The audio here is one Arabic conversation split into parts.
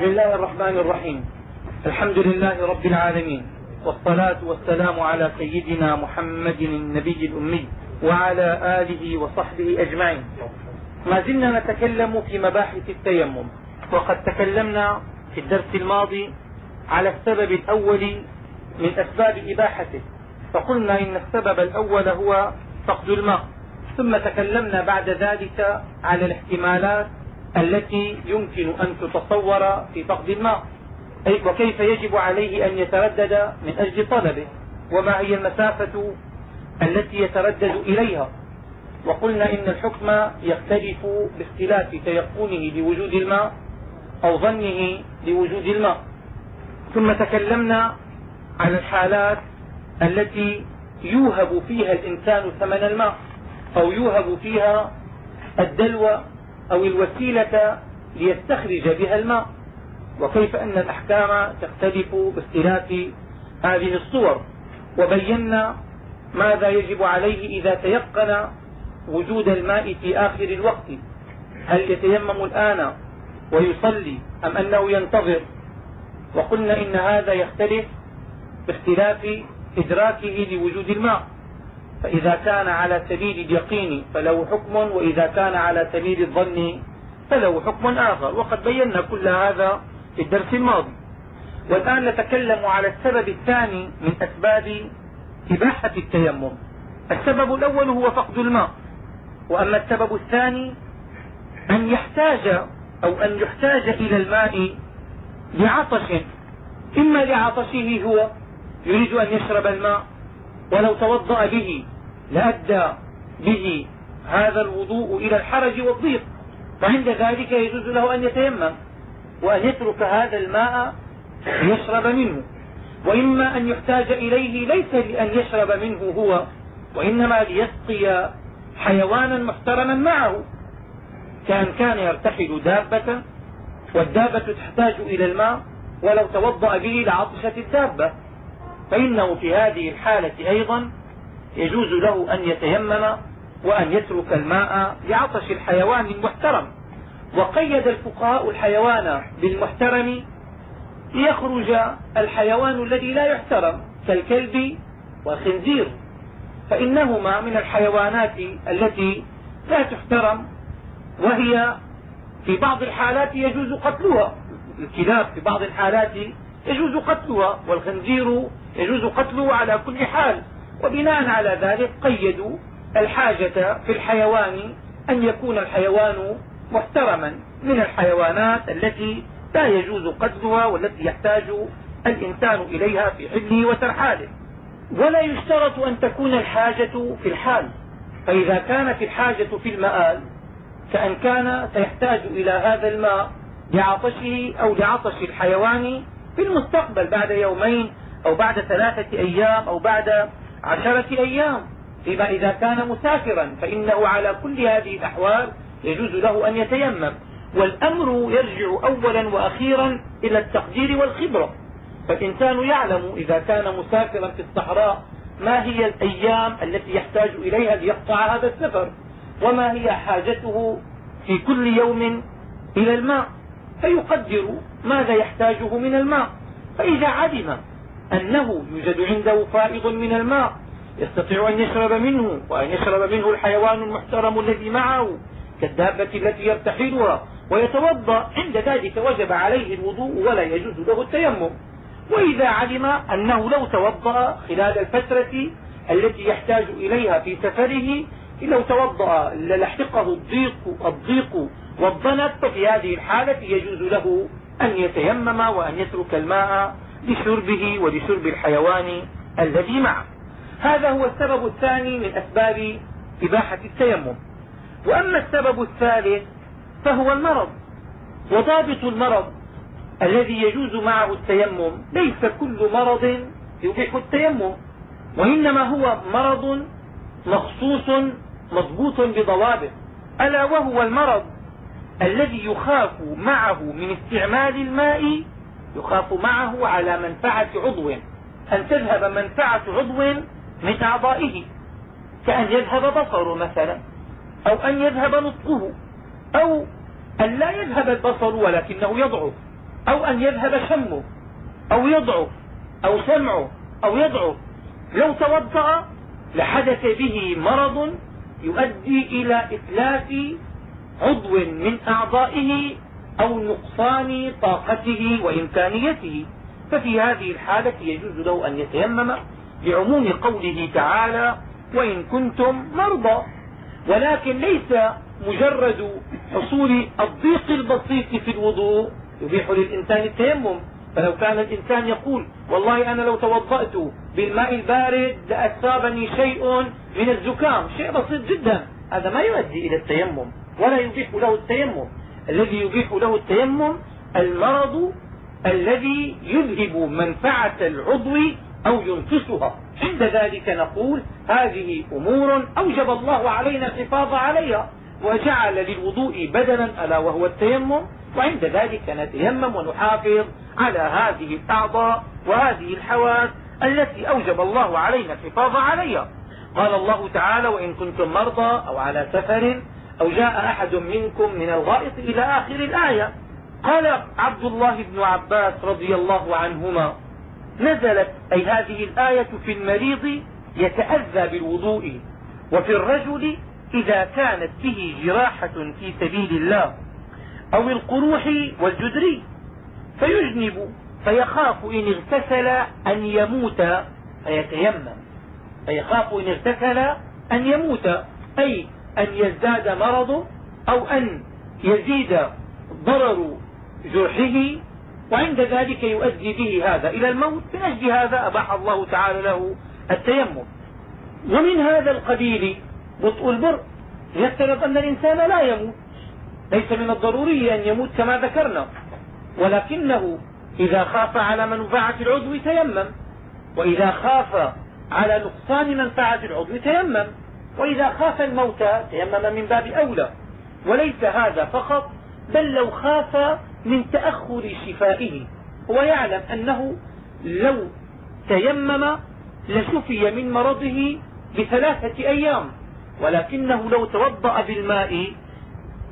بسم الله الرحمن الرحيم. الحمد لله رب العالمين. والصلاة والسلام على سيدنا محمد النبي الأمي وعلى آله وصحبه أجمعين. ما زلنا نتكلم في مباحث التيمم وقد تكلمنا في الدرس الماضي على السبب الأول من أسباب إباحته. فقلنا إن السبب الأول هو فقد الماء ثم تكلمنا بعد ذلك على الاحتمالات التي يمكن أن تتصور في فقد الماء. وكيف يجب عليه أن يتردد من أجل طلبه؟ وما هي المسافة التي يتردد إليها؟ وقلنا إن الحكم يختلف باختلاف تيقنه لوجود الماء أو ظنه لوجود الماء. ثم تكلمنا عن الحالات التي يوهب فيها الإنسان ثمن الماء أو يوهب فيها الدلو أو الوسيلة ليستخرج بها الماء. وكيف أن الأحكام تختلف باختلاف هذه الصور. وبينا ماذا يجب عليه إذا تيقن وجود الماء في آخر الوقت. هل يتيمم الآن ويصلي أم أنه ينتظر؟ وقلنا إن هذا يختلف باختلاف إدراكه لوجود الماء. فإذا كان على سبيل اليقين فله حكم وإذا كان على سبيل الظن فله حكم آخر. وقد بينا كل هذا في الدرس الماضي. والآن نتكلم على السبب الثاني من أسباب إباحة التيمم. السبب الأول هو فقد الماء. وأما السبب الثاني أن يحتاج أو أن يحتاج إلى الماء لعطش. إما لعطشه هو يريد أن يشرب الماء ولو توضأ به لأدى به هذا الوضوء إلى الحرج والضيق. فعند ذلك يجوز له أن يتيمم وأن يترك هذا الماء ليشرب منه. وإما أن يحتاج إليه ليس لأن يشرب منه هو وإنما ليسقي حيوانا محترما معه. كان كان يرتحل دابة والدابة تحتاج إلى الماء ولو توضأ به لعطشت الدابة. فإنه في هذه الحالة أيضا يجوز له أن يتيمم وأن يترك الماء لعطش الحيوان المحترم وقيد الفقهاء الحيوان بالمحترم ليخرج الحيوان الذي لا يحترم كالكلب والخنزير. فإنهما من الحيوانات التي لا تحترم وهي في بعض الحالات يجوز قتلها. الكلاب في بعض الحالات يجوز قتلها والخنزير يجوز قتله على كل حال. وبناء على ذلك قيدوا الحاجة في الحيوان أن يكون الحيوان محترما. من الحيوانات التي لا يجوز قتلها والتي يحتاج الإنسان إليها في حله وترحاله. ولا يشترط أن تكون الحاجة في الحال. فإذا كانت الحاجة في المآل كأن كان سيحتاج إلى هذا الماء لعطشه أو لعطش الحيوان في المستقبل بعد يومين أو بعد ثلاثة أيام أو بعد عشرة أيام. فيما إذا كان مسافرا فإنه على كل هذه الأحوال يجوز له أن يتيمم. والأمر يرجع أولا وأخيرا إلى التقدير والخبرة. فالإنسان يعلم إذا كان مسافرا في الصحراء ما هي الأيام التي يحتاج إليها ليقطع هذا السفر وما هي حاجته في كل يوم إلى الماء. فيقدر ماذا يحتاجه من الماء؟ فإذا علم أنه يوجد عنده فائض من الماء يستطيع أن يشرب منه وأن يشرب منه الحيوان المحترم الذي معه كالدابة التي يرتحلها ويتوضأ. عند ذلك وجب عليه الوضوء ولا يجوز له التيمم. وإذا علم أنه لو توضأ خلال الفترة التي يحتاج إليها في سفره لو توضأ للحقه الضيق, الضيق والضنك ففي هذه الحالة يجوز له أن يتيمم وأن يترك الماء لشربه ولشرب الحيوان الذي معه. هذا هو السبب الثاني من أسباب إباحة التيمم. وأما السبب الثالث فهو المرض. وضابط المرض الذي يجوز معه التيمم ليس كل مرض يبيح التيمم وإنما هو مرض مخصوص مضبوط بضوابط ألا وهو المرض الذي يخاف معه من استعمال الماء يخاف معه على منفعة عضو. أن تذهب منفعة عضو من أعضائه. كأن يذهب بصره مثلا أو أن يذهب نطقه أو أن لا يذهب البصر ولكنه يضعف أو أن يذهب شمه أو يضعف أو سمعه أو يضعف. لو توضأ لحدث به مرض يؤدي إلى إتلاف عضو من أعضائه أو نقصان طاقته وإمكانيته. ففي هذه الحالة يجوز له أن يتيمم لعموم قوله تعالى وإن كنتم مرضى ولكن ليس مجرد حصول الضيق البسيط في الوضوء يبيح للإنسان التيمم. فلو كان الإنسان يقول والله أنا لو توضأت بالماء البارد لأصابني شيء من الزكام شيء بسيط جدا. هذا ما يؤدي إلى التيمم. ولا يبيح له التيمم. الذي يبيح له التيمم المرض الذي يذهب منفعة العضو أو ينقصها عند ذلك نقول هذه أمور أوجب الله علينا الحفاظ عليها وجعل للوضوء بدلا ألا وهو التيمم. وعند ذلك نتيمم ونحافظ على هذه الأعضاء وهذه الحواس التي أوجب الله علينا الحفاظ عليها. قال الله تعالى وإن كنتم مرضى أو على سفر أو جاء أحد منكم من الغائط إلى آخر الآية. قال عبد الله بن عباس رضي الله عنهما نزلت أي هذه الآية في المريض يتأذى بالوضوء وفي الرجل إذا كانت به جراحة في سبيل الله أو القروح والجدري فيجنب فيخاف إن اغتسل أن يموت فيتيمم فيخاف إن اغتسل أن يموت أي أن يزداد مرضه أو أن يزيد ضرر جرحه وعند ذلك يؤدي به هذا إلى الموت. من أجل هذا أباح الله تعالى له التيمم. ومن هذا القبيل بطء البر يفترض أن الإنسان لا يموت. ليس من الضروري أن يموت كما ذكرنا. ولكنه إذا خاف على منفعة العضو تيمم. وإذا خاف على نقصان منفعة العضو تيمم. وإذا خاف الموت تيمم من باب أولى وليس هذا فقط بل لو خاف من تأخر شفائه. هو يعلم أنه لو تيمم لشفي من مرضه بثلاثة أيام ولكنه لو توضأ بالماء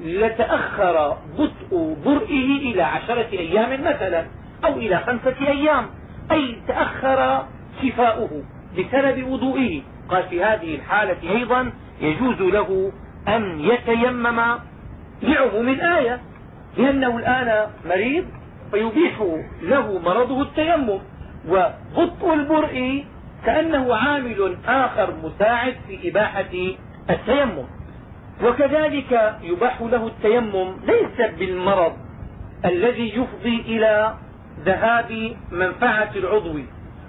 لتأخر بطء برئه إلى عشرة أيام مثلا أو إلى خمسة أيام أي تأخر شفاؤه بسبب وضوئه. قال في هذه الحالة أيضا يجوز له أن يتيمم لعموم الآية لأنه الآن مريض فيبيح له مرضه التيمم وبطء البرء كأنه عامل آخر مساعد في إباحة التيمم. وكذلك يباح له التيمم ليس بالمرض الذي يفضي إلى ذهاب منفعة العضو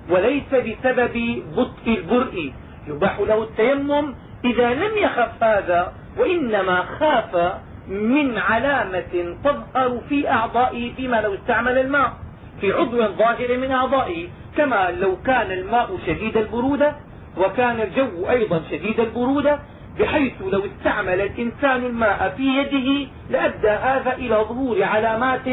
وليس بسبب بطء البرء. يباح له التيمم إذا لم يخف هذا وإنما خاف من علامة تظهر في أعضائه فيما لو استعمل الماء في عضو ظاهر من أعضائه كما لو كان الماء شديد البرودة وكان الجو أيضا شديد البرودة بحيث لو استعمل الإنسان الماء في يده لأدى هذا إلى ظهور علامات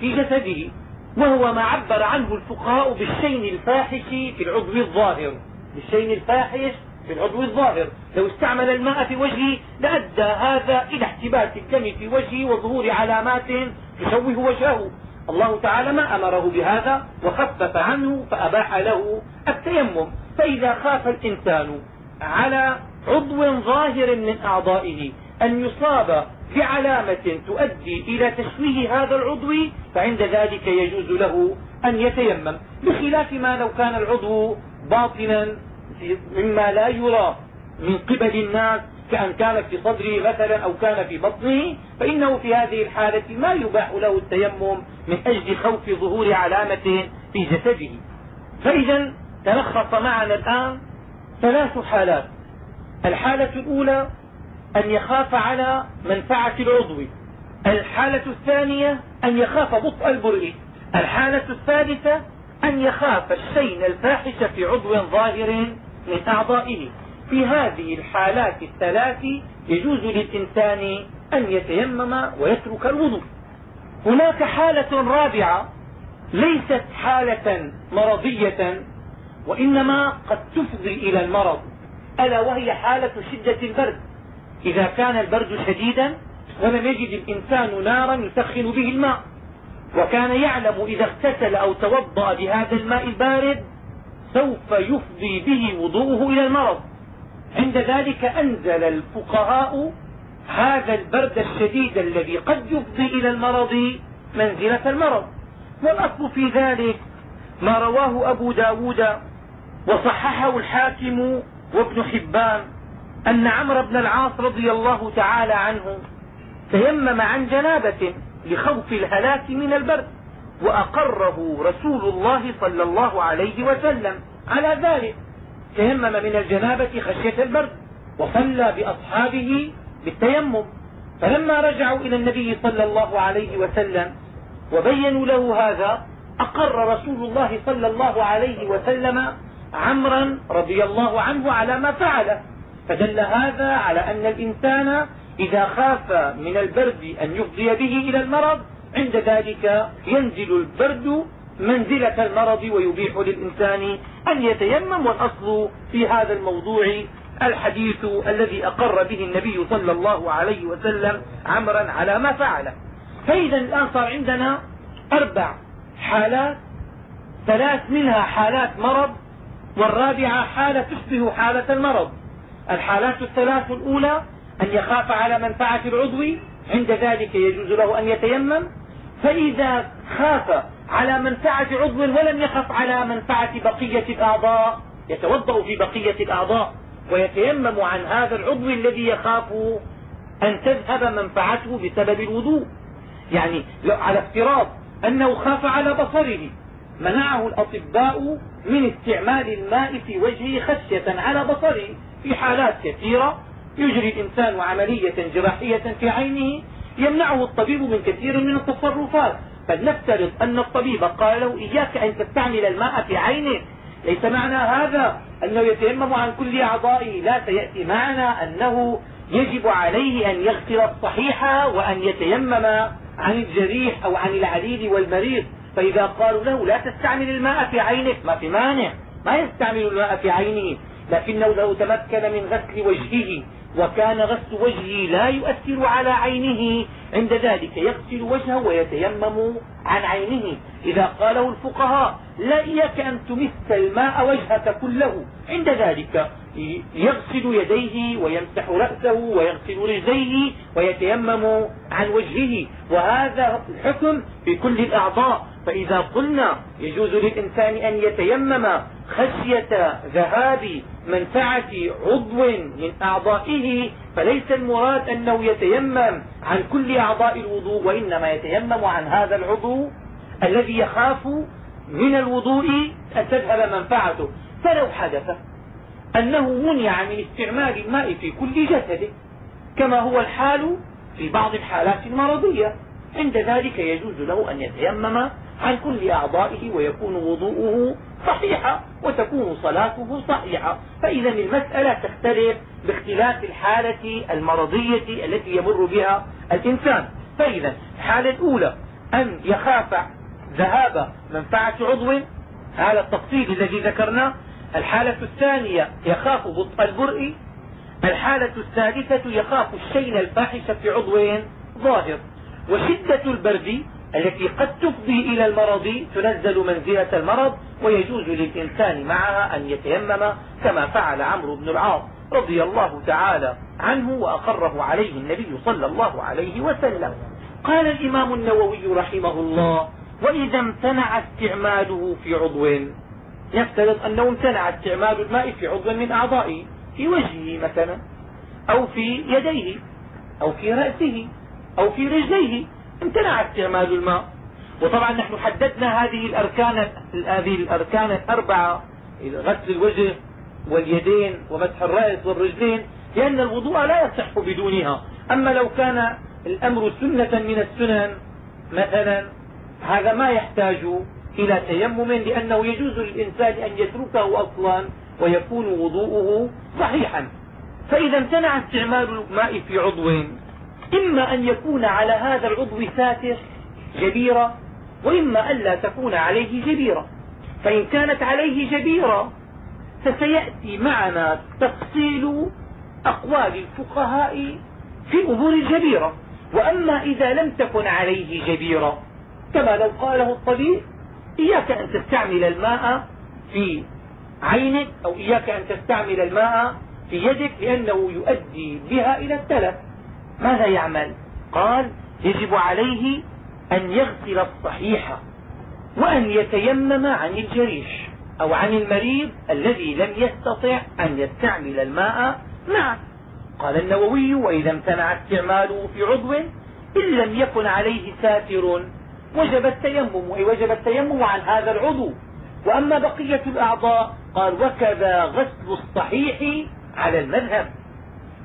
في جسده وهو ما عبر عنه الفقهاء بالشين الفاحش في العضو الظاهر. بالشين الفاحش في العضو الظاهر. لو استعمل الماء في وجهه لأدى هذا إلى احتباس الدم في وجهه وظهور علامات تشوه وجهه. الله تعالى ما أمره بهذا وخفف عنه فأباح له التيمم. فإذا خاف الإنسان على عضو ظاهر من أعضائه أن يصاب بعلامة تؤدي إلى تشويه هذا العضو فعند ذلك يجوز له أن يتيمم. بخلاف ما لو كان العضو باطنا مما لا يرى من قبل الناس كأن كان في صدره مثلا أو كان في بطنه فإنه في هذه الحالة ما يباح له التيمم من أجل خوف ظهور علامة في جسده. فإذا تلخص معنا الآن ثلاث حالات. الحالة الأولى أن يخاف على منفعة العضو. الحالة الثانية أن يخاف بطء البرء. الحالة الثالثة أن يخاف الشين الفاحش في عضو ظاهر من أعضائه. في هذه الحالات الثلاث يجوز للإنسان أن يتيمم ويترك الوضوء. هناك حالة رابعة ليست حالة مرضية وإنما قد تفضي إلى المرض ألا وهي حالة شدة البرد. إذا كان البرد شديدا ولم يجد الإنسان نارا يسخن به الماء. وكان يعلم إذا اغتسل أو توضأ بهذا الماء البارد سوف يفضي به وضوءه إلى المرض. عند ذلك أنزل الفقهاء هذا البرد الشديد الذي قد يفضي إلى المرض منزلة المرض. والأصل في ذلك ما رواه أبو ب داود وصححه الحاكم وابن حبان أن عمرو بن العاص رضي الله تعالى عنه تيمم عن جنابة لخوف الهلاك من البرد وأقره رسول الله صلى الله عليه وسلم على ذلك. تيمم من الجنابة خشية البرد وصلى بأصحابه بالتيمم. فلما رجعوا إلى النبي صلى الله عليه وسلم وبينوا له هذا أقر رسول الله صلى الله عليه وسلم عمرا رضي الله عنه على ما فعله. فدل هذا على أن الإنسان إذا خاف من البرد أن يفضي به إلى المرض عند ذلك ينزل البرد منزلة المرض ويبيح للإنسان أن يتيمم. والأصل في هذا الموضوع الحديث الذي أقر به النبي صلى الله عليه وسلم عمرا على ما فعله. فإذا الآن صار عندنا أربع حالات ثلاث منها حالات مرض والرابعة حالة تشبه حالة المرض. الحالات الثلاث الأولى أن يخاف على منفعة العضو عند ذلك يجوز له أن يتيمم. فإذا خاف على منفعة عضو ولم يخف على منفعة بقية الأعضاء يتوضأ في بقية الأعضاء ويتيمم عن هذا العضو الذي يخاف أن تذهب منفعته بسبب الوضوء. يعني على افتراض أنه خاف على بصره منعه الأطباء من استعمال الماء في وجهه خشية على بصره في حالات كثيرة. يجري الإنسان عملية جراحية في عينه يمنعه الطبيب من كثير من التصرفات. فلنفترض أن الطبيب قال له إياك أن تستعمل الماء في عينه ليس معنى هذا أنه يتيمم عن كل أعضائه لا سيأتي معنا أنه يجب عليه أن يغسل الصحيح وأن يتيمم عن الجريح أو عن العليل والمريض. فإذا قالوا له لا تستعمل الماء في عينك. ما في مانع. ما يستعمل الماء في عينه. لكنه لو تمكن من غسل وجهه وكان غسل وجهه لا يؤثر على عينه عند ذلك يغسل وجهه ويتيمم عن عينه. إذا قاله الفقهاء لا إياك أن تمس الماء وجهك كله. عند ذلك يغسل يديه ويمسح رأسه ويغسل رجليه ويتيمم عن وجهه. وهذا الحكم في كل الأعضاء. فإذا قلنا يجوز للإنسان أن يتيمم خشية ذهاب منفعة عضو من أعضائه فليس المراد أنه يتيمم عن كل أعضاء الوضوء وإنما يتيمم عن هذا العضو الذي يخاف من الوضوء أن تذهب منفعته. فلو حدث أنه منع من استعمال الماء في كل جسده كما هو الحال في بعض الحالات المرضية عند ذلك يجوز له أن يتيمم عن كل أعضائه ويكون وضوءه صحيحا وتكون صلاته صحيحة فإذا المسألة تختلف باختلاف الحالة المرضية التي يمر بها الإنسان. فإذا الحالة الأولى أن يخاف ذهاب منفعة عضو. هذا التفصيل الذي ذكرناه. الحالة الثانية يخاف بطء البرء. الحالة الثالثة يخاف الشين الفاحش في عضو ظاهر. وشدة البرد التي قد تفضي إلى المرض تنزل منزلة المرض ويجوز للإنسان معها أن يتيمم كما فعل عمرو بن العاص رضي الله تعالى عنه وأقره عليه النبي صلى الله عليه وسلم. قال الإمام النووي رحمه الله وإذا امتنع استعماله في عضو. يفترض أنه امتنع استعمال الماء في عضو من أعضائه في وجهه مثلا أو في يديه أو في رأسه أو في رجليه. امتنع استعمال الماء. وطبعا نحن حددنا هذه الأركان هذه الأركان الأربعة غسل الوجه واليدين ومسح الرأس والرجلين لأن الوضوء لا يصح بدونها. أما لو كان الأمر سنة من السنن مثلا هذا ما يحتاج إلى تيمم لأنه يجوز للإنسان أن يتركه أصلا ويكون وضوءه صحيحا. فإذا امتنع استعمال الماء في عضو. إما أن يكون على هذا العضو ساتر جبيرة وإما ألا تكون عليه جبيرة فإن كانت عليه جبيرة فسيأتي معنا تفصيل أقوال الفقهاء في أمور الجبيرة. وأما إذا لم تكن عليه جبيرة كما لو قاله الطبيب إياك أن تستعمل الماء في عينك أو إياك أن تستعمل الماء في يدك لأنه يؤدي بها إلى التلف. ماذا يعمل؟ قال يجب عليه أن يغسل الصحيح وأن يتيمم عن الجريش أو عن المريض الذي لم يستطع أن يستعمل الماء. معه قال النووي وإذا امتنع استعماله في عضو إن لم يكن عليه ساتر وجب التيمم. أي وجب التيمم عن هذا العضو. وأما بقية الأعضاء قال وكذا غسل الصحيح على المذهب.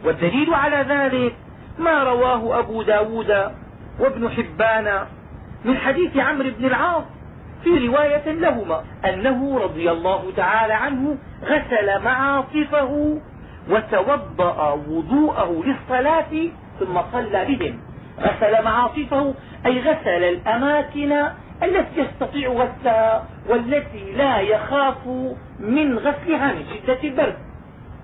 والدليل على ذلك ما رواه أبو ب داود وابن حبان من حديث عمرو بن العاص في رواية لهما أنه رضي الله تعالى عنه غسل معاصفه وتوضأ وضوءه للصلاة ثم صلى بهم. غسل معاصفه أي غسل الأماكن التي يستطيع غسلها والتي لا يخاف من غسلها من شدة البرد.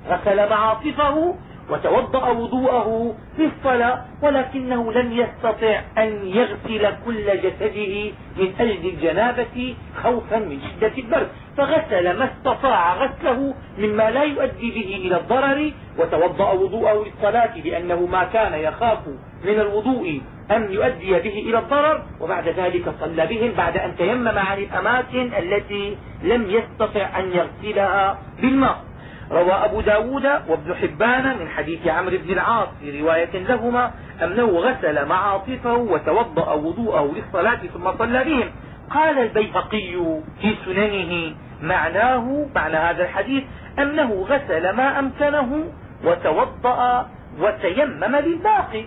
غسل معاصفه وتوضأ وضوءه في الصلاة ولكنه لم يستطع أن يغسل كل جسده من أجل الجنابة خوفا من شدة البرد. فغسل ما استطاع غسله مما لا يؤدي به إلى الضرر وتوضأ وضوءه للصلاة لأنه ما كان يخاف من الوضوء أن يؤدي به إلى الضرر وبعد ذلك صلى بهم بعد أن تيمم عن الأماكن التي لم يستطع أن يغسلها بالماء. روى أبو ب داود وابن حبان من حديث عمرو بن العاص في رواية لهما أنه غسل معاطفه وتوضأ وضوءه للصلاة ثم صلى بهم. قال البيهقي في سننه معناه معنى هذا الحديث أنه غسل ما أمكنه وتوضأ وتيمم للباقي.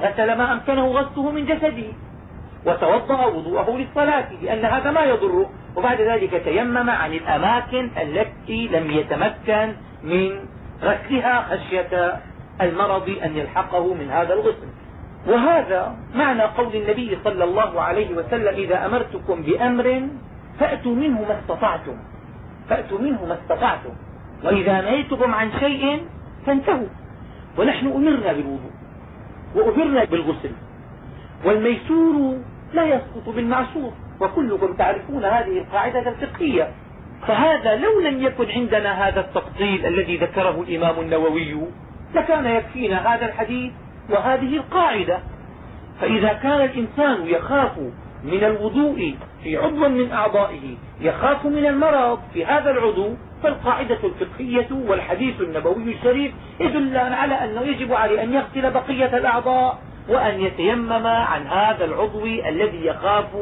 غسل ما أمكنه غسله من جسده. وتوضأ وضوءه للصلاة لأن هذا ما يضره وبعد ذلك تيمم عن الأماكن التي لم يتمكن من غسلها خشية المرض أن يلحقه من هذا الغسل وهذا معنى قول النبي صلى الله عليه وسلم إذا أمرتكم بأمر فأتوا منه ما استطعتم فأتوا منه ما استطعتم وإذا نهيتكم عن شيء فانتهوا. ونحن أمرنا بالوضوء وأمرنا بالغسل. والميسور لا يسقط بالمعسور وكلكم تعرفون هذه القاعدة الفقهية. فهذا لو لم يكن عندنا هذا التفصيل الذي ذكره الإمام النووي لكان يكفينا هذا الحديث وهذه القاعدة. فإذا كان الإنسان يخاف من الوضوء في عضو من أعضائه يخاف من المرض في هذا العضو فالقاعدة الفقهية والحديث النبوي الشريف يدلان على أنه يجب عليه أن يغسل بقية الأعضاء. وأن يتيمم عن هذا العضو الذي يخاف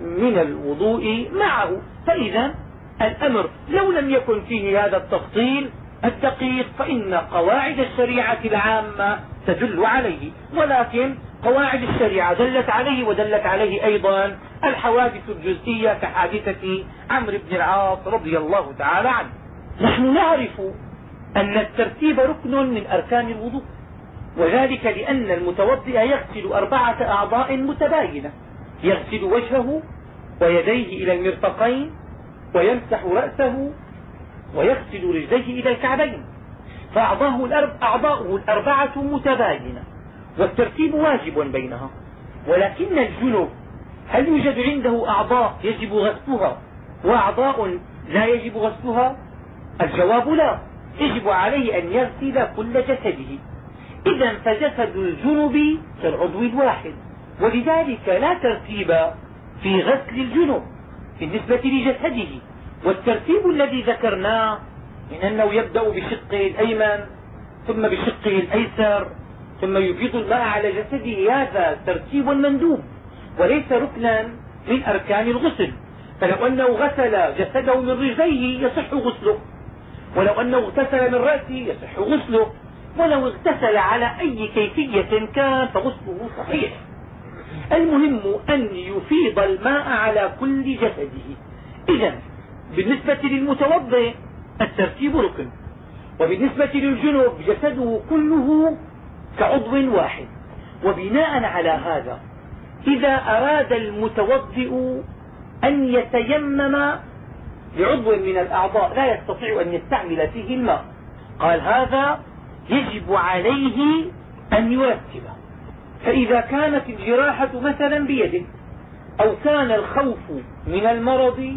من الوضوء معه. فإذا الأمر لو لم يكن فيه هذا التفصيل الدقيق فإن قواعد الشريعة العامة تدل عليه. ولكن قواعد الشريعة دلت عليه ودلت عليه أيضا الحوادث الجزئية كحادثة عمرو بن العاص رضي الله تعالى عنه. نحن نعرف أن الترتيب ركن من أركان الوضوء. وذلك لأن المتوضئ يغسل أربعة أعضاء متباينة يغسل وجهه ويديه إلى المرفقين ويمسح رأسه ويغسل رجليه إلى الكعبين. فأعضاؤه الأرب الأربعة متباينة والترتيب واجب بينها. ولكن الجنب هل يوجد عنده أعضاء يجب غسلها؟ وأعضاء لا يجب غسلها؟ الجواب لا يجب عليه أن يغسل كل جسده. إذا فجسد الجنب كالعضو الواحد ولذلك لا ترتيب في غسل الجنب بالنسبة لجسده. والترتيب الذي ذكرناه من أنه يبدأ بشقه الأيمن ثم بشقه الأيسر ثم يفيض الماء على جسده. هذا ترتيب مندوب وليس ركنا من أركان الغسل. فلو أنه غسل جسده من رجليه يصح غسله ولو أنه اغتسل من رأسه يصح غسله. ولو اغتسل على أي كيفية كان فغسله صحيح. المهم أن يفيض الماء على كل جسده. إذا بالنسبة للمتوضئ الترتيب ركن. وبالنسبة للجنوب جسده كله كعضو واحد. وبناء على هذا إذا أراد المتوضئ أن يتيمم بعضو من الأعضاء لا يستطيع أن يستعمل فيه الماء. قال هذا يجب عليه أن يرتبه فإذا كانت الجراحة مثلا بيده أو كان الخوف من المرض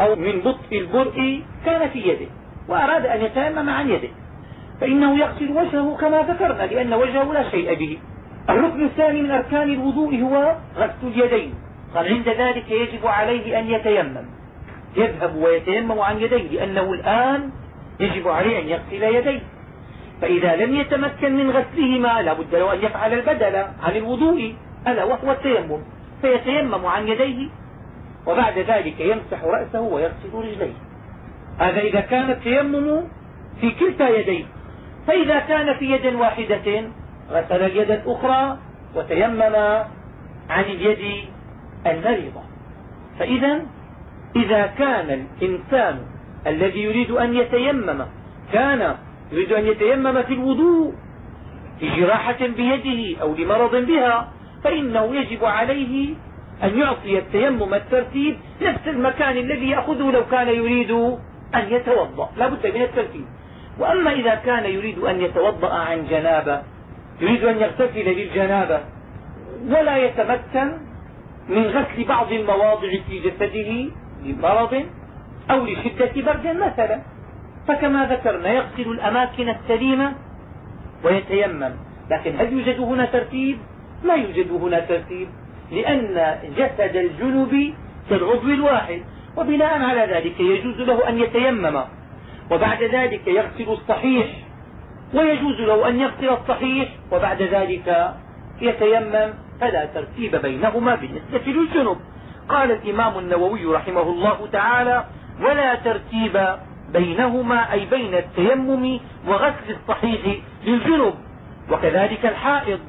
أو من بطء البرء كان في يده وأراد أن يتيمم عن يده. فإنه يغسل وجهه كما ذكرنا لأن وجهه لا شيء به. الركن الثاني من أركان الوضوء هو غسل اليدين. قال عند ذلك يجب عليه أن يتيمم. يذهب ويتيمم عن يديه لأنه الآن يجب عليه أن يغسل يديه. فإذا لم يتمكن من غسلهما لا بد له أن يفعل البدل عن الوضوء ألا وهو التيمم. فيتيمم عن يديه وبعد ذلك يمسح رأسه ويغسل رجليه. هذا إذا كان التيمم في كلتا يديه. فإذا كان في يد واحدة غسل اليد الأخرى وتيمم عن اليد المريضة. فإذا إذا كان الإنسان الذي يريد أن يتيمم كان يريد أن يتيمم في الوضوء لجراحة بيده أو لمرض بها فإنه يجب عليه أن يعطي التيمم الترتيب نفس المكان الذي يأخذه لو كان يريد أن يتوضأ لا بد من الترتيب. وأما إذا كان يريد أن يتوضأ عن جنابة يريد أن يغتسل للجنابة ولا يتمكن من غسل بعض المواضع في جسده لمرض أو لشدة برد مثلا. فكما ذكرنا يغسل الأماكن السليمة ويتيمم. لكن هل يوجد هنا ترتيب؟ ما يوجد هنا ترتيب لأن جسد الجنب كالعضو الواحد وبناء على ذلك يجوز له أن يتيمم. وبعد ذلك يغسل الصحيح ويجوز له أن يغسل الصحيح وبعد ذلك يتيمم. فلا ترتيب بينهما بالنسبة للجنب قال الإمام النووي رحمه الله تعالى ولا ترتيب بينهما أي بين التيمم وغسل الصحيح للجنب وكذلك الحائض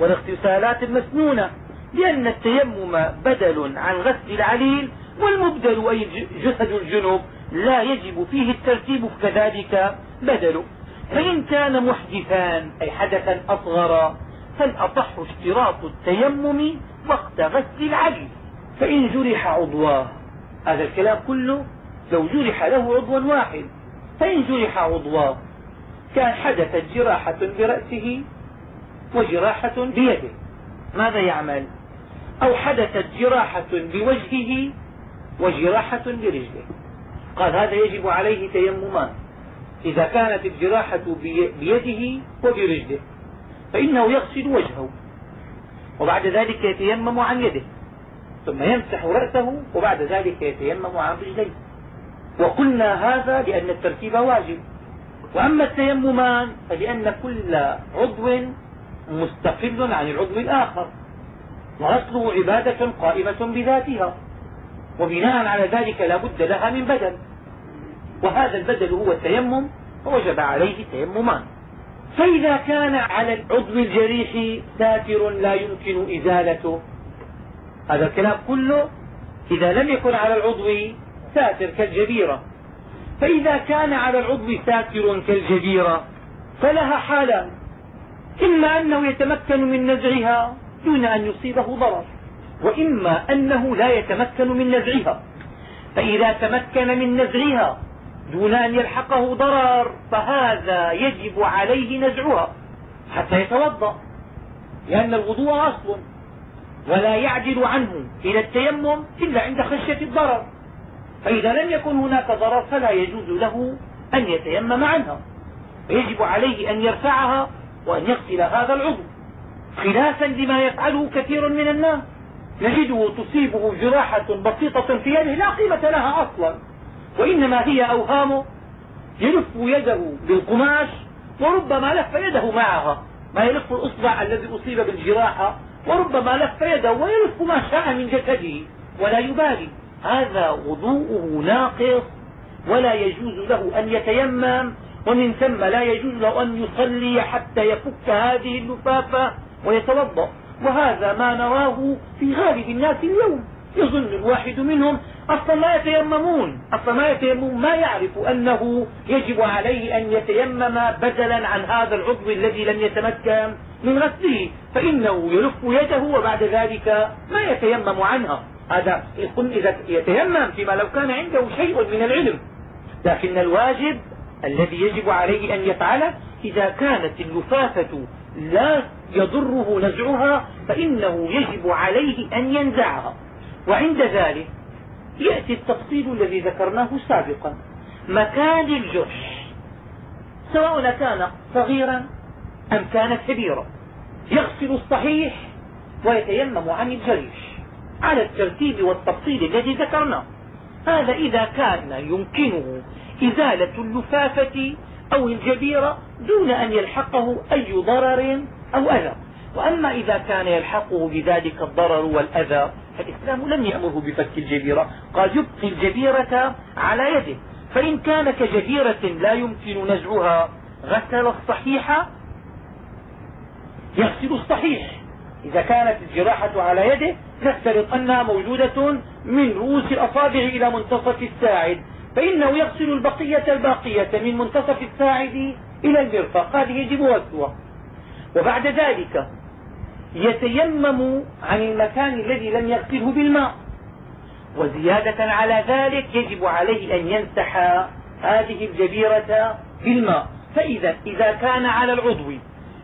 والاغتسالات المسنونة لأن التيمم بدل عن غسل العليل والمبدل أي جسد الجنب لا يجب فيه الترتيب كذلك بدله فإن كان محدثان أي حدثا أصغر فالأصح اشتراط التيمم وقت غسل العليل. فإن جرح عضواه هذا الكلام كله لو جرح له عضو واحد فإن جرح عضواه كان حدثت جراحة برأسه وجراحة بيده. ماذا يعمل؟ أو حدثت جراحة بوجهه وجراحة برجله. قال هذا يجب عليه تيممان إذا كانت الجراحة بيده وبرجله فإنه يغسل وجهه وبعد ذلك يتيمم عن يده ثم يمسح رأسه وبعد ذلك يتيمم عن رجليه. وقلنا هذا لأن الترتيب واجب. وأما التيممان فلأن كل عضو مستقل عن العضو الآخر. وغسله عبادة قائمة بذاتها. وبناء على ذلك لا بد لها من بدل. وهذا البدل هو التيمم فوجب عليه تيممان. فإذا كان على العضو الجريح ساتر لا يمكن إزالته. هذا الكلام كله إذا لم يكن على العضو ساتر كالجبيرة. فإذا كان على العضو ساتر كالجبيرة فلها حالان. إما أنه يتمكن من نزعها دون أن يصيبه ضرر وإما أنه لا يتمكن من نزعها. فإذا تمكن من نزعها دون أن يلحقه ضرر فهذا يجب عليه نزعها حتى يتوضأ لأن الوضوء أصل ولا يعدل عنه إلى التيمم إلا عند خشية الضرر. فإذا لم يكن هناك ضرر فلا يجوز له أن يتيمم عنها. فيجب عليه أن يرفعها وأن يغسل هذا العضو خلافا لما يفعله كثير من الناس. نجده تصيبه جراحة بسيطة في يده لا قيمة لها أصلا وإنما هي أوهام يلف يده بالقماش وربما لف يده معها. ما يلف الأصبع الذي أصيب بالجراحة وربما لف يده ويلف ما شاء من جسده ولا يبالي. هذا وضوءه ناقص ولا يجوز له أن يتيمم ومن ثم لا يجوز له أن يصلي حتى يفك هذه اللفافة ويتوضأ. وهذا ما نراه في غالب الناس اليوم. يظن الواحد منهم أصلا ما يتيممون. أصلا ما يتيممون ما يعرف أنه يجب عليه أن يتيمم بدلا عن هذا العضو الذي لم يتمكن من غسله. فإنه يلف يده وبعد ذلك ما يتيمم عنها. هذا إذا يتيمم فيما لو كان عنده شيء من العلم. لكن الواجب الذي يجب عليه أن يفعله إذا كانت اللفافة لا يضره نزعها فإنه يجب عليه أن ينزعها. وعند ذلك يأتي التفصيل الذي ذكرناه سابقا. مكان الجرح سواء كان صغيرا أم كان كبيرا يغسل الصحيح ويتيمم عن الجريح. على الترتيب والتفصيل الذي ذكرناه. هذا إذا كان يمكنه إزالة اللفافة أو الجبيرة دون أن يلحقه أي ضرر أو أذى. وأما إذا كان يلحقه بذلك الضرر والأذى فالإسلام لم يأمره بفك الجبيرة قال يبقي الجبيرة على يده. فإن كان كجبيرة لا يمكن نزعها غسل الصحيح يغسل الصحيح. إذا كانت الجراحة على يده نفترض أنها موجودة من رؤوس الأصابع إلى منتصف الساعد فإنه يغسل البقية الباقية من منتصف الساعد إلى المرفق. هذه يجب غسلها وبعد ذلك يتيمم عن المكان الذي لم يغسله بالماء. وزيادة على ذلك يجب عليه أن يمسح هذه الجبيرة بالماء. فإذا إذا كان على العضو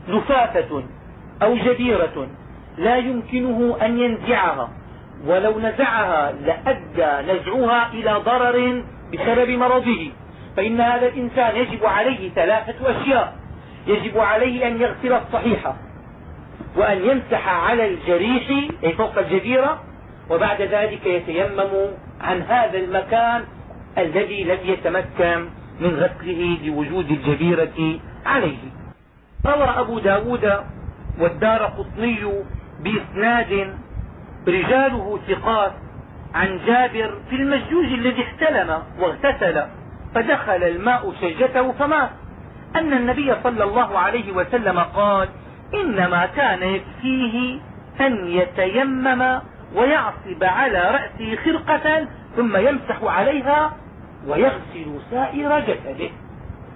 لفافة أو جبيرة لا يمكنه أن ينزعها. ولو نزعها لأدى نزعها إلى ضرر بسبب مرضه. فإن هذا الإنسان يجب عليه ثلاثة أشياء. يجب عليه أن يغسل الصحيحة وأن يمسح على الجريح أي فوق الجبيرة وبعد ذلك يتيمم عن هذا المكان الذي لم يتمكن من غسله لوجود الجبيرة عليه. روى أبو ب داود والدار قطني بإسناد رجاله ثقات عن جابر في المسجوج الذي احتلم واغتسل فدخل الماء شجته فمات. أن النبي صلى الله عليه وسلم قال إنما كان يكفيه أن يتيمم ويعصب على رأسه خرقة ثم يمسح عليها ويغسل سائر جسده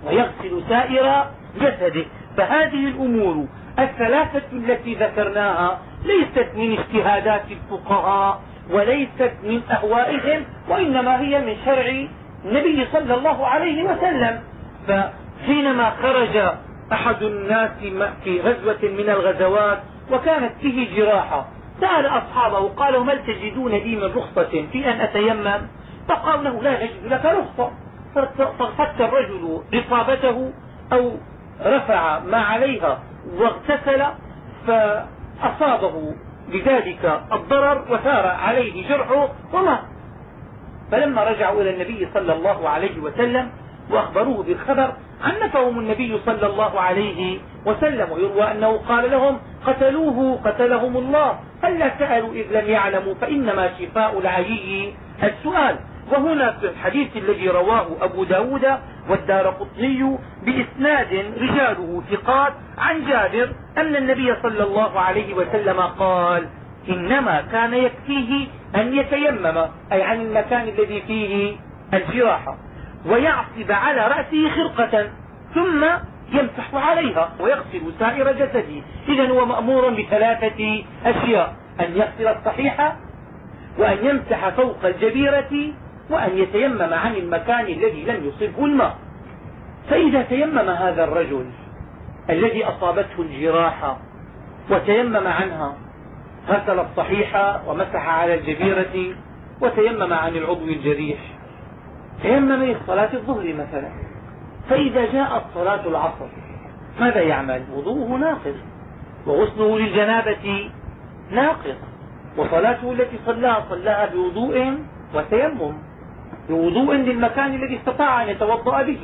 ويغسل سائر جسده. فهذه الأمور الثلاثة التي ذكرناها ليست من اجتهادات الفقهاء وليست من أهوائهم وإنما هي من شرع النبي صلى الله عليه وسلم. فحينما خرج أحد الناس في غزوة من الغزوات وكانت فيه جراحة سأل أصحابه قالوا هل تجدون لي من رخصة في أن أتيمم؟ فقالوا له لا نجد لك رخصة. ففك الرجل إصابته أو رفع ما عليها واغتسل فأصابه بذلك الضرر وثار عليه جرحه ومات. فلما رجعوا إلى النبي صلى الله عليه وسلم وأخبروه بالخبر عنفهم النبي صلى الله عليه وسلم ويروى أنه قال لهم قتلوه قتلهم الله هلا سألوا إذ لم يعلموا فإنما شفاء العيي السؤال. وهنا في الحديث الذي رواه أبو ب داود والدار قطني بإسناد رجاله ثقات عن جابر أن النبي صلى الله عليه وسلم قال إنما كان يكفيه أن يتيمم أي عن المكان الذي فيه الجراحة ويعصب على رأسه خرقة ثم يمسح عليها ويغسل سائر جسده. إذا هو مأمور بثلاثة أشياء أن يغسل الصحيحة وأن يمسح فوق الجبيرة وأن يتيمم عن المكان الذي لم يصبه الماء. فإذا تيمم هذا الرجل الذي أصابته الجراحة وتيمم عنها غسل الصحيحة ومسح على الجبيرة وتيمم عن العضو الجريح تيمم لصلاة الظهر مثلا. فإذا جاءت صلاة العصر ماذا يعمل؟ وضوءه ناقص وغسله للجنابة ناقص وصلاته التي صلاها صلاها بوضوء وتيمم. بوضوء للمكان الذي استطاع أن يتوضأ به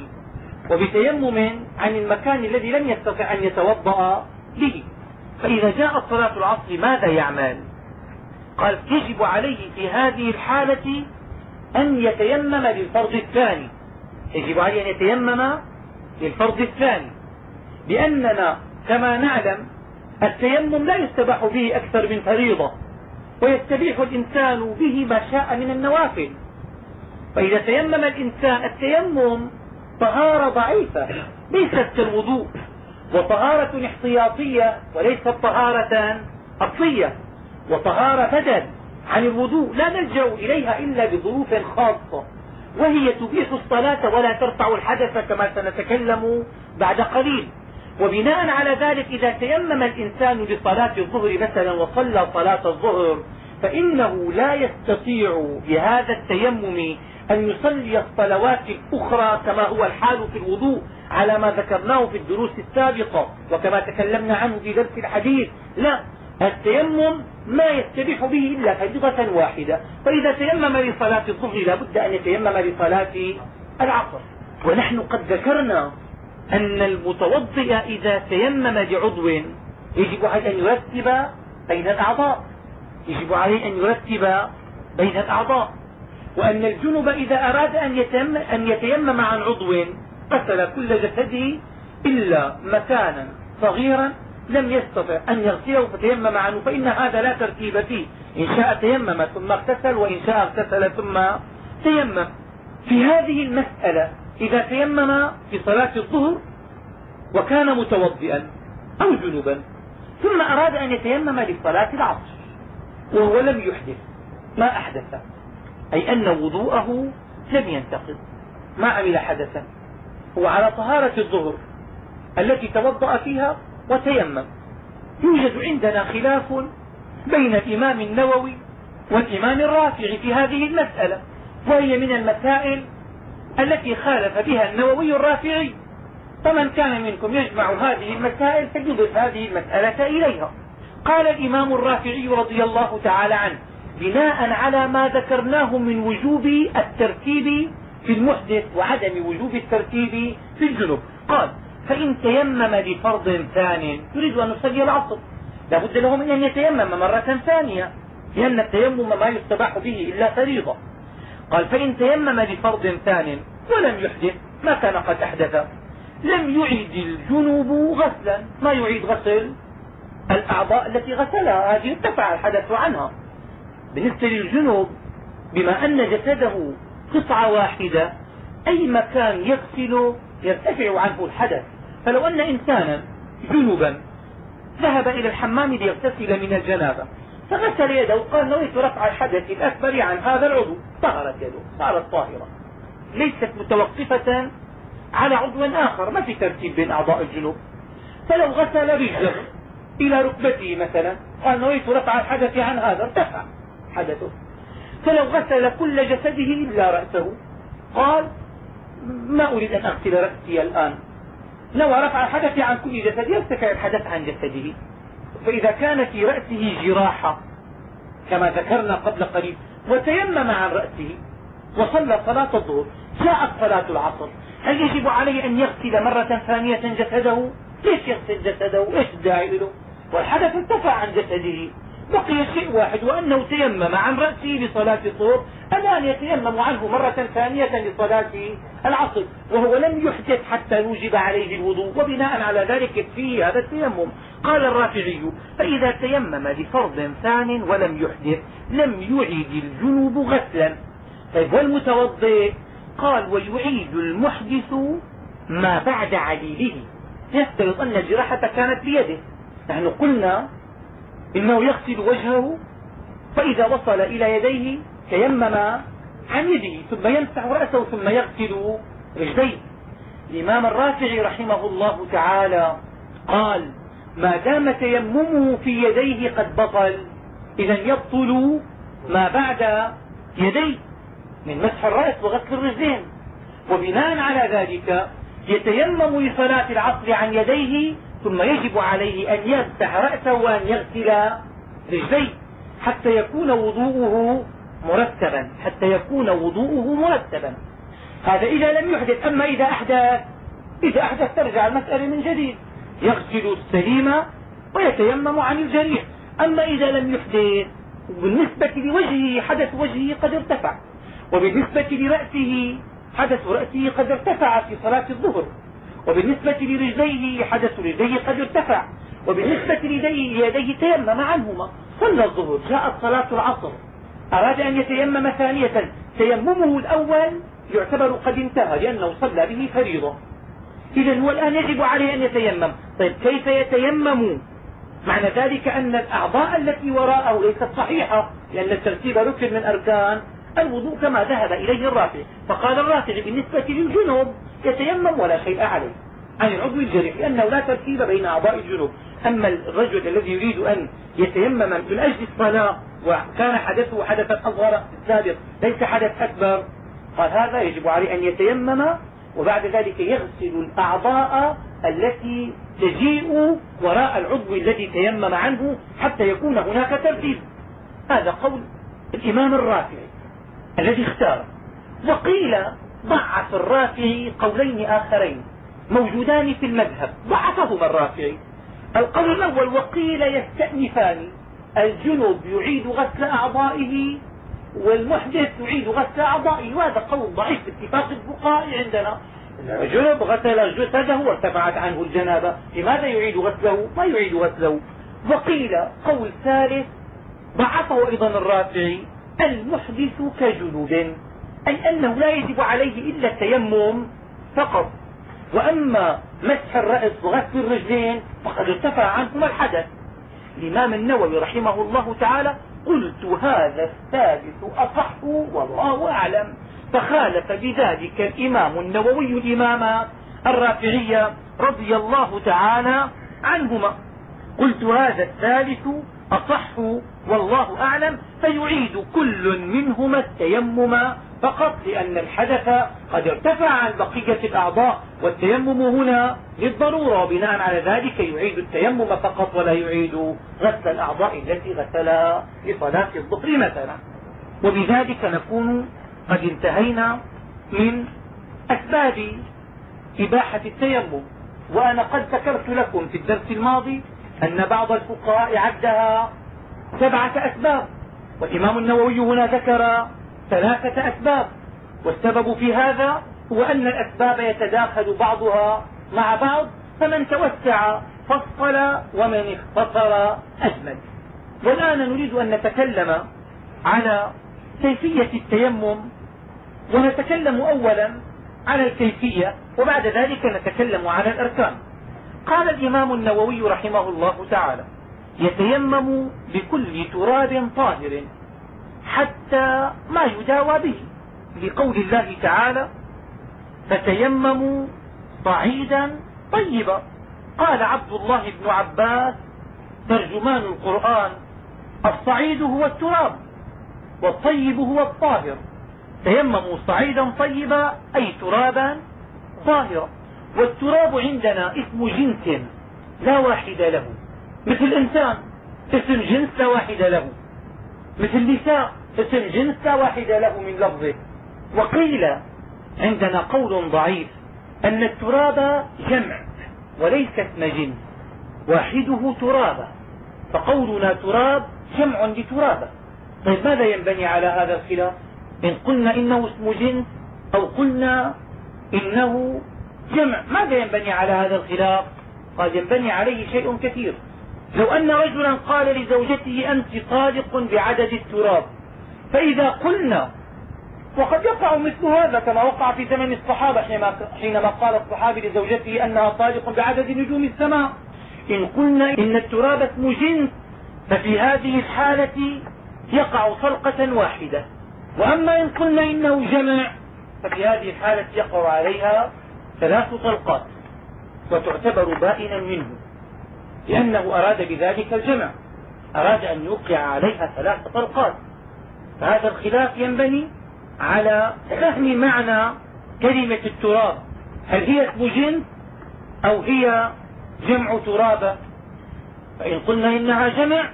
وبتيمم عن المكان الذي لم يستطع أن يتوضأ به. فإذا جاءت صلاة العصر ماذا يعمل؟ قال يجب عليه في هذه الحالة أن يتيمم للفرض الثاني. يجب عليه أن يتيمم للفرض الثاني. لأننا كما نعلم التيمم لا يستباح به أكثر من فريضة ويستبيح الإنسان به ما شاء من النوافل. فإذا تيمم الإنسان التيمم طهارة ضعيفة ليست كالوضوء وطهارة احتياطية وليست طهارة أصلية وطهارة بدل عن الوضوء لا نلجأ إليها إلا بظروف خاصة وهي تبيح الصلاة ولا ترفع الحدث كما سنتكلم بعد قليل. وبناء على ذلك إذا تيمم الإنسان لصلاة الظهر مثلا وصلى صلاة الظهر فإنه لا يستطيع بهذا التيمم أن يصلي الصلوات الأخرى كما هو الحال في الوضوء على ما ذكرناه في الدروس السابقة وكما تكلمنا عنه في درس الحديث. لا التيمم ما يستبيح به إلا فريضة واحدة. فإذا تيمم لصلاة الظهر لا بد أن يتيمم لصلاة العصر. ونحن قد ذكرنا أن المتوضئ إذا تيمم لعضو يجب عليه أن يرتب بين الأعضاء. يجب عليه أن يرتب بين الأعضاء. وأن الجنب إذا أراد أن يتيمم, أن يتيمم عن عضو غسل كل جسده إلا مكانا صغيرا لم يستطع أن يغسله فتيمم عنه فإن هذا لا ترتيب فيه. إن شاء تيمم ثم اغتسل وإن شاء اغتسل ثم تيمم. في هذه المسألة إذا تيمم في صلاة الظهر وكان متوضئا أو جنبا ثم أراد أن يتيمم لصلاة العصر وهو لم يحدث ما أحدث. أي أن وضوءه لم ينتقض. ما عمل حدثا. هو على طهارة الظهر التي توضأ فيها وتيمم. يوجد عندنا خلاف بين الإمام النووي والإمام الرافعي في هذه المسألة وهي من المسائل التي خالف بها النووي الرافعي. فمن كان منكم يجمع هذه المسائل فليضف هذه المسألة إليها. قال الإمام الرافعي رضي الله تعالى عنه بناء على ما ذكرناه من وجوب الترتيب في المحدث وعدم وجوب الترتيب في الجنوب. قال فإن تيمم لفرض ثان يريد أن يصلي العصر. لا بد له من أن يتيمم مرة ثانية لأن التيمم ما يستباح به إلا فريضة. قال فإن تيمم لفرض ثان ولم يحدث ما كان قد أحدث. لم يعيد الجنوب غسلا ما يعيد غسل الأعضاء التي غسلها هذه ارتفع الحدث عنها. بالنسبة للجنوب بما أن جسده قطعة واحدة أي مكان يغسل يرتفع عنه الحدث. فلو أن إنسانا جنبا ذهب إلى الحمام ليغتسل من الجنابة فغسل يده وقال نويت رفع الحدث الأكبر عن هذا العضو. طهرت يده صارت طاهرة. ليست متوقفة على عضو آخر ما في ترتيب بين أعضاء الجنوب. فلو غسل رجله إلى ركبته مثلا قال نويت رفع الحدث عن هذا ارتفع. حدثه. فلو غسل كل جسده إلا رأسه قال ما أريد أن أغسل رأسي الآن. لو رفع الحدث عن كل جسده يرتفع الحدث عن جسده. فإذا كان في رأسه جراحة كما ذكرنا قبل قليل وتيمم عن رأسه وصلى صلاة الظهر جاءت صلاة العصر. هل يجب عليه أن يغسل مرة ثانية جسده؟ ليش يغسل جسده؟ إيش الداعي له؟ والحدث ارتفع عن جسده. بقي شيء واحد وأنه تيمم عن رأسه لصلاة الظهر. الآن يتيمم عنه مرة ثانية لصلاة العصر وهو لم يحدث حتى يوجب عليه الوضوء وبناء على ذلك يكفيه هذا التيمم. قال الرافعي فإذا تيمم لفرض ثان ولم يحدث لم يعيد الجنوب غسلا. طيب والمتوضئ؟ قال ويعيد المحدث ما بعد عليله يفترض أن الجراحة كانت بيده. نحن قلنا إنه يغسل وجهه فإذا وصل إلى يديه تيمم عن يده ثم يمسح رأسه ثم يغسل رجليه. الإمام الرافعي رحمه الله تعالى قال ما دام تيممه في يديه قد بطل إذا يبطل ما بعد يديه من مسح الرأس وغسل الرجلين. وبناء على ذلك يتيمم لصلاة العصر عن يديه ثم يجب عليه أن يمسح رأسه وأن يغسل رجليه حتى يكون وضوءه مرتبا حتى يكون وضوءه مرتبا. هذا إذا لم يحدث أما إذا أحدث إذا أحدث ترجع المسألة من جديد. يغسل السليم ويتيمم عن الجريح. أما إذا لم يحدث بالنسبة لوجهه حدث وجهه قد ارتفع. وبالنسبة لرأسه حدث رأسه قد ارتفع في صلاة الظهر. وبالنسبة لرجليه حدث رجليه قد ارتفع. وبالنسبة ليديه يديه تيمم عنهما. صلى الظهر جاءت صلاة العصر. أراد أن يتيمم ثانية. تيممه الأول يعتبر قد انتهى لأنه صلى به فريضة. إذا هو الآن يجب عليه أن يتيمم. طيب كيف يتيمم؟ معنى ذلك أن الأعضاء التي وراءه ليست صحيحة لأن الترتيب ركن من أركان. الوضوء كما ذهب إليه الرافع. فقال الرافع بالنسبة للجنوب يتيمم ولا شيء عليه. عن العضو الجريح لأنه لا ترتيب بين أعضاء الجنوب. أما الرجل الذي يريد أن يتيمم من أجل الصلاة وكان حدثه حدثا أصغر السابق ليس حدث أكبر. قال هذا يجب عليه أن يتيمم وبعد ذلك يغسل الأعضاء التي تجيء وراء العضو الذي تيمم عنه حتى يكون هناك ترتيب. هذا قول الإمام الرافعي. الذي اختار. وقيل ضعف الرافعي قولين آخرين موجودان في المذهب ضعفهما الرافعي. القول الأول وقيل يستأنفان. الجنب يعيد غسل أعضائه والمحدث يعيد غسل أعضائه وهذا قول ضعيف باتفاق الفقهاء عندنا. الجنب غسل جسده وارتفعت عنه الجنابة لماذا يعيد غسله؟ ما يعيد غسله. وقيل قول ثالث ضعفه أيضا الرافعي. المحدث كجنوب أي أنه لا يجب عليه إلا التيمم فقط. وأما مسح الرأس وغسل الرجلين فقد ارتفع عنهما الحدث. الإمام النووي رحمه الله تعالى قلت هذا الثالث أصح والله أعلم. فخالف بذلك الإمام النووي الإمام الرافعي رضي الله تعالى عنهما. قلت هذا الثالث أصح والله أعلم فيعيد كل منهما التيمم فقط لأن الحدث قد ارتفع عن بقية الأعضاء والتيمم هنا للضرورة وبناء على ذلك يعيد التيمم فقط ولا يعيد غسل الأعضاء التي غسلها لصلاة الظهر مثلا. وبذلك نكون قد انتهينا من أسباب إباحة التيمم. وأنا قد ذكرت لكم في الدرس الماضي أن بعض الفقهاء عدها سبعة أسباب والإمام النووي هنا ذكر ثلاثة أسباب والسبب في هذا هو أن الأسباب يتداخل بعضها مع بعض فمن توسع فصل ومن اختصر أجمل. والآن نريد أن نتكلم على كيفية التيمم ونتكلم أولا على الكيفية وبعد ذلك نتكلم على الأركان. قال الإمام النووي رحمه الله تعالى يتيمم بكل تراب طاهر حتى ما يداوى به. لقول الله تعالى فتيمموا صعيدا طيبا قال عبد الله بن عباس ترجمان القرآن الصعيد هو التراب والطيب هو الطاهر. تيمموا صعيدا طيبا أي ترابا طاهرا والتراب عندنا اسم جنس لا واحد له. مثل الإنسان اسم جنس لا واحد له. مثل نساء اسم جنس لا واحد له من لفظه. وقيل عندنا قول ضعيف أن التراب جمع وليس اسم جنس واحدة ترابا فقولنا تراب جمع لترابا طيب ماذا ينبني على هذا الخلاف؟ إن قلنا إنه اسم جنس أو قلنا إنه جمع. ماذا ينبني على هذا الخلاف؟ قد ينبني عليه شيء كثير. لو أن رجلا قال لزوجته أنت طالق بعدد التراب. فإذا قلنا وقد يقع مثل هذا كما وقع في زمن الصحابة حينما, قال الصحابي لزوجته أنها طالق بعدد نجوم السماء. إن قلنا إن التراب اسم جنس ففي هذه الحالة يقع طلقة واحدة. وأما إن قلنا إنه جمع ففي هذه الحالة يقع عليها ثلاث طلقات وتعتبر بائنا منه لأنه أراد بذلك الجمع أراد أن يوقع عليها ثلاث طلقات. فهذا الخلاف ينبني على فهم معنى كلمة التراب. هل هي اسم جنس أو هي جمع ترابة فإن قلنا إنها جمع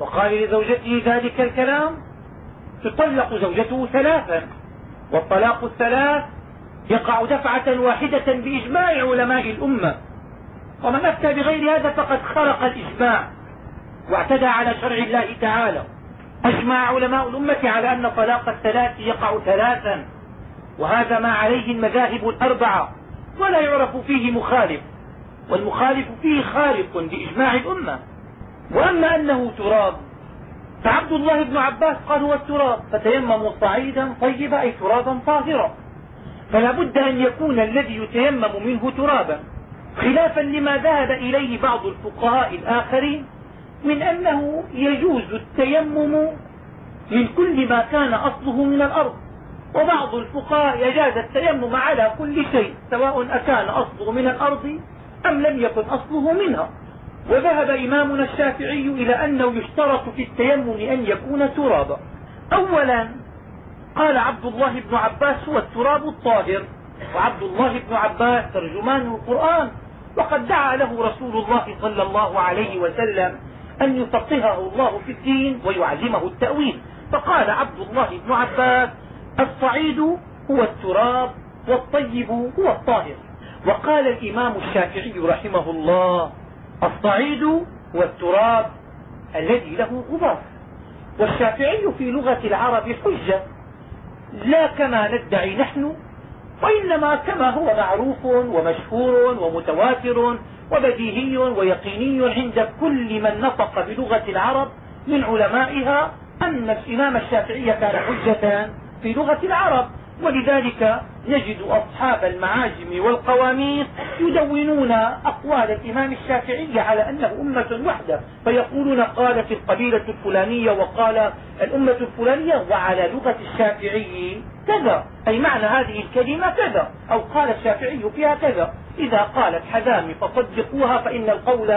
وقال لزوجته ذلك الكلام تطلق زوجته ثلاثا والطلاق الثلاث يقع دفعة واحدة بإجماع علماء الأمة. ومن أفتى بغير هذا فقد خرق الإجماع واعتدى على شرع الله تعالى. أجمع علماء الأمة على أن طلاق الثلاث يقع ثلاثا وهذا ما عليه المذاهب الأربعة ولا يعرف فيه مخالف. والمخالف فيه خالق بإجماع الأمة. وأما أنه تراب فعبد الله بن عباس قال هو التراب فتيمموا صعيدا طيبا أي ترابا طاهرا. فلا بد أن يكون الذي يتيمم منه ترابا. خلافا لما ذهب إليه بعض الفقهاء الآخرين من أنه يجوز التيمم من كل ما كان أصله من الأرض. وبعض الفقهاء يجاز التيمم على كل شيء سواء أكان أصله من الأرض أم لم يكن أصله منها. وذهب إمامنا الشافعي إلى أنه يشترط في التيمم أن يكون ترابا. أولا قال عبد الله بن عباس هو التراب الطاهر. وعبد الله بن عباس ترجمان القرآن. وقد دعا له رسول الله صلى الله عليه وسلم أن يفقهه الله في الدين ويعلمه التأويل. فقال عبد الله بن عباس الصعيد هو التراب والطيب هو الطاهر. وقال الإمام الشافعي رحمه الله الصعيد هو التراب الذي له غبار. والشافعي في لغة العرب حجة. لا كما ندعي نحن وإنما كما هو معروف ومشهور ومتواتر وبديهي ويقيني عند كل من نطق بلغة العرب من علمائها أن الإمام الشافعي كان حجة في لغة العرب. ولذلك نجد أصحاب المعاجم والقواميس يدونون أقوال الإمام الشافعي على أنه أمة وحدة فيقولون قالت القبيلة الفلانية وقال الأمة الفلانية وعلى لغة الشافعي كذا أي معنى هذه الكلمة كذا أو قال الشافعي فيها كذا. إذا قالت حذامي فصدقوها فإن القول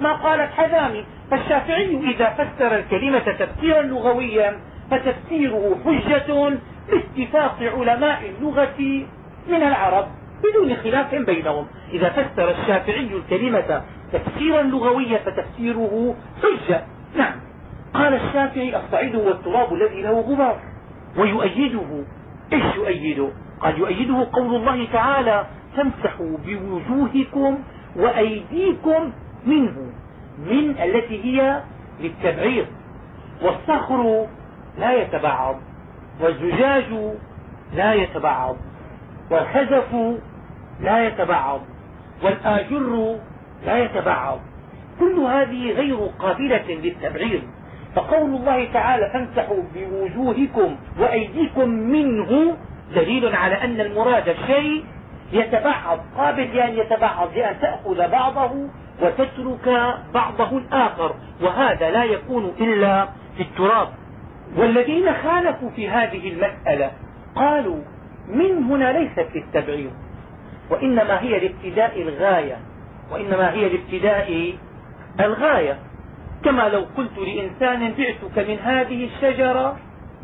ما قالت حذامي. فالشافعي إذا فسر الكلمة تفسيرا لغويا فتفسيره حجة باتفاق علماء اللغة من العرب بدون خلاف بينهم. إذا فسر الشافعي الكلمة تفسيرا لغويا فتفسيره حجة. نعم. قال الشافعي الصعيد هو التراب الذي له غبار. ويؤيده. إيش يؤيده؟ قال يؤيده قول الله تعالى تمسحوا بوجوهكم وأيديكم منه من التي هي للتبعيض. والصخر لا يتبعض. والزجاج لا يتبعض والخزف لا يتبعض والآجر لا يتبعض كل هذه غير قابلة للتبعيض. فقول الله تعالى فامسحوا بوجوهكم وأيديكم منه. دليل على أن المراد الشيء يتبعض قابل لأن يتبعض لأن تأخذ بعضه وتترك بعضه الآخر. وهذا لا يكون إلا في التراب. والذين خالفوا في هذه المسألة قالوا من هنا ليست للتبعيض وإنما هي لابتداء الغاية وإنما هي لابتداء الغاية. كما لو قلت لإنسان بعتك من هذه الشجرة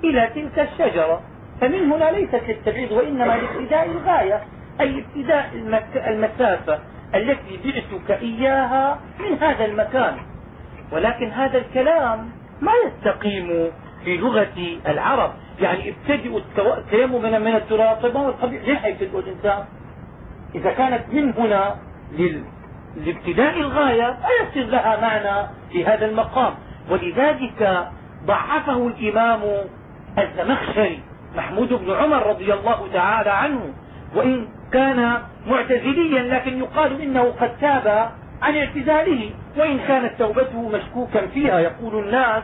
إلى تلك الشجرة فمن هنا ليست للتبعيض وإنما لابتداء الغاية أي ابتداء المسافة التي بعتك إياها من هذا المكان. ولكن هذا الكلام ما يستقيم في لغة العرب يعني ابتدئوا التيمم من التراب طيب ما هو القبيح ليه حيبتدئوا الإنسان؟ إذا كانت من هنا لابتداء الغاية فيصير لها معنى في هذا المقام. ولذلك ضعفه الإمام الزمخشري محمود بن عمر رضي الله تعالى عنه وإن كان معتزليا لكن يقال إنه قد تاب عن اعتزاله. وإن كانت توبته مشكوكا فيها يقول الناس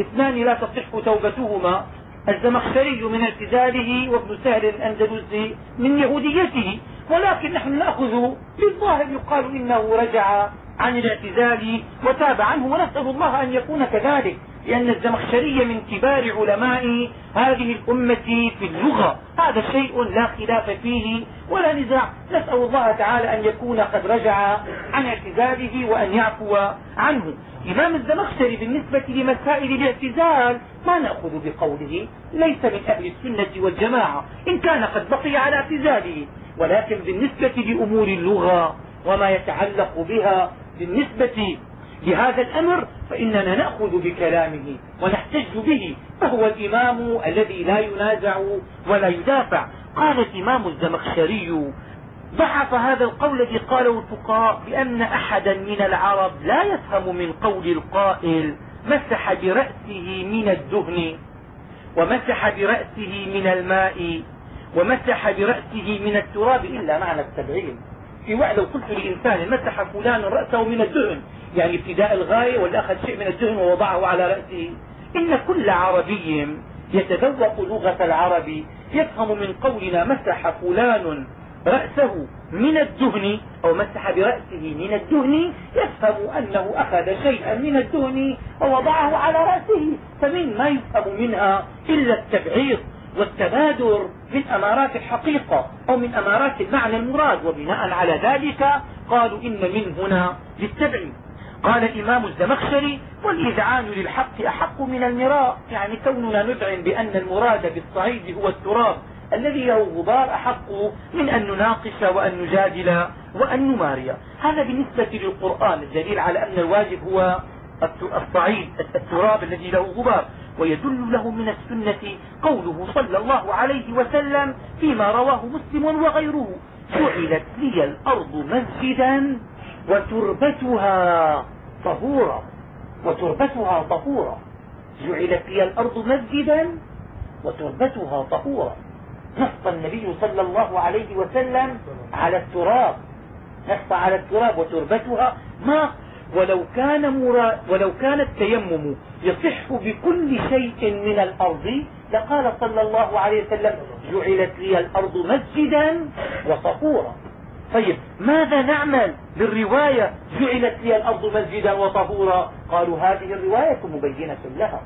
اثنان لا تصح توبتهما. الزمخشري من اعتزاله وابن سهل الأندلسي من يهوديته. ولكن نحن نأخذ بالظاهر يقال إنه رجع عن الاعتزال وتاب عنه ونسأل الله أن يكون كذلك. لأن الزمخشري من كبار علماء هذه الأمة في اللغة. هذا شيء لا خلاف فيه ولا نزاع. نسأل الله تعالى أن يكون قد رجع عن اعتزاله وأن يعفو عنه. إمام الزمخشري بالنسبة لمسائل الاعتزال ما نأخذ بقوله ليس من أهل السنة والجماعة. إن كان قد بقي على اعتزاله ولكن بالنسبة لأمور اللغة وما يتعلق بها بالنسبة لهذا الأمر فإننا نأخذ بكلامه ونحتج به فهو الإمام الذي لا ينازع ولا يدافع. قال الإمام الزمخشري ضعف هذا القول الذي قاله الفقهاء بأن أحدا من العرب لا يفهم من قول القائل مسح برأسه من الدهن ومسح برأسه من الماء ومسح برأسه من التراب إلا معنى التبعيد في وعد لو قلت لإنسان مسح فلان رأسه من الدهن؟ يعني ابتداء الغاية ولا أخذ شيء من الدهن ووضعه على رأسه. إن كل عربي يتذوق لغة العرب يفهم من قولنا مسح فلان رأسه من الدهن أو مسح برأسه من الدهن يفهم أنه أخذ شيئا من الدهن ووضعه على رأسه. فمن ما يفهم منها إلا التبعيض؟ والتبادر من أمارات الحقيقة أو من أمارات المعنى المراد. وبناء على ذلك قالوا إن من هنا للتبعيض قال الإمام الزمخشري والإذعان للحق أحق من المراء. يعني كوننا نذعن بأن المراد بالصعيد هو التراب الذي له غبار أحق من أن نناقش وأن نجادل وأن نماري. هذا بالنسبة للقرآن الدليل على أن الواجب هو الصعيد التراب الذي له غبار. ويدل له من السنة قوله صلى الله عليه وسلم فيما رواه مسلم وغيره جعلت لي الأرض مسجدا وتربتها طهورا وتربتها طهورا. جعلت لي الأرض مسجدا وتربتها طهورا. نص النبي صلى الله عليه وسلم على التراب نص على التراب وتربتها. ما ولو كان مرا ولو كان التيمم يصح بكل شيء من الأرض لقال صلى الله عليه وسلم جعلت لي الأرض مسجدا وطهورا. طيب ماذا نعمل بالرواية جعلت لي الأرض مسجدا وطهورا قالوا هذه الرواية مبينة لها.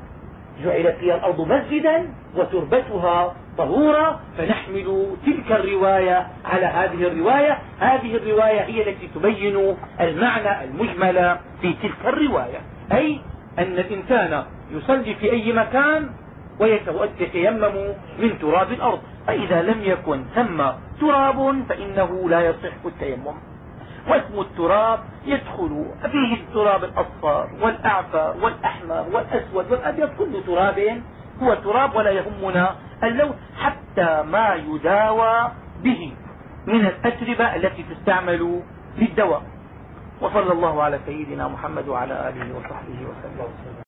جعلت لي الأرض مسجدا وتربتها طهورا فنحمل تلك الرواية على هذه الرواية. هذه الرواية هي التي تبين المعنى المجمل في تلك الرواية. أي أن الإنسان يصلي في أي مكان ويتيمم من تراب الأرض. فإذا لم يكن ثم تراب فإنه لا يصح التيمم. واسم التراب يدخل فيه التراب الأصفر والأعفر والأحمر والأسود والأبيض. كل تراب هو تراب ولا يهمنا اللون حتى ما يداوى به من الأتربة التي تستعمل للدواء وصلى الله على سيدنا محمد وعلى آله وصحبه وسلم.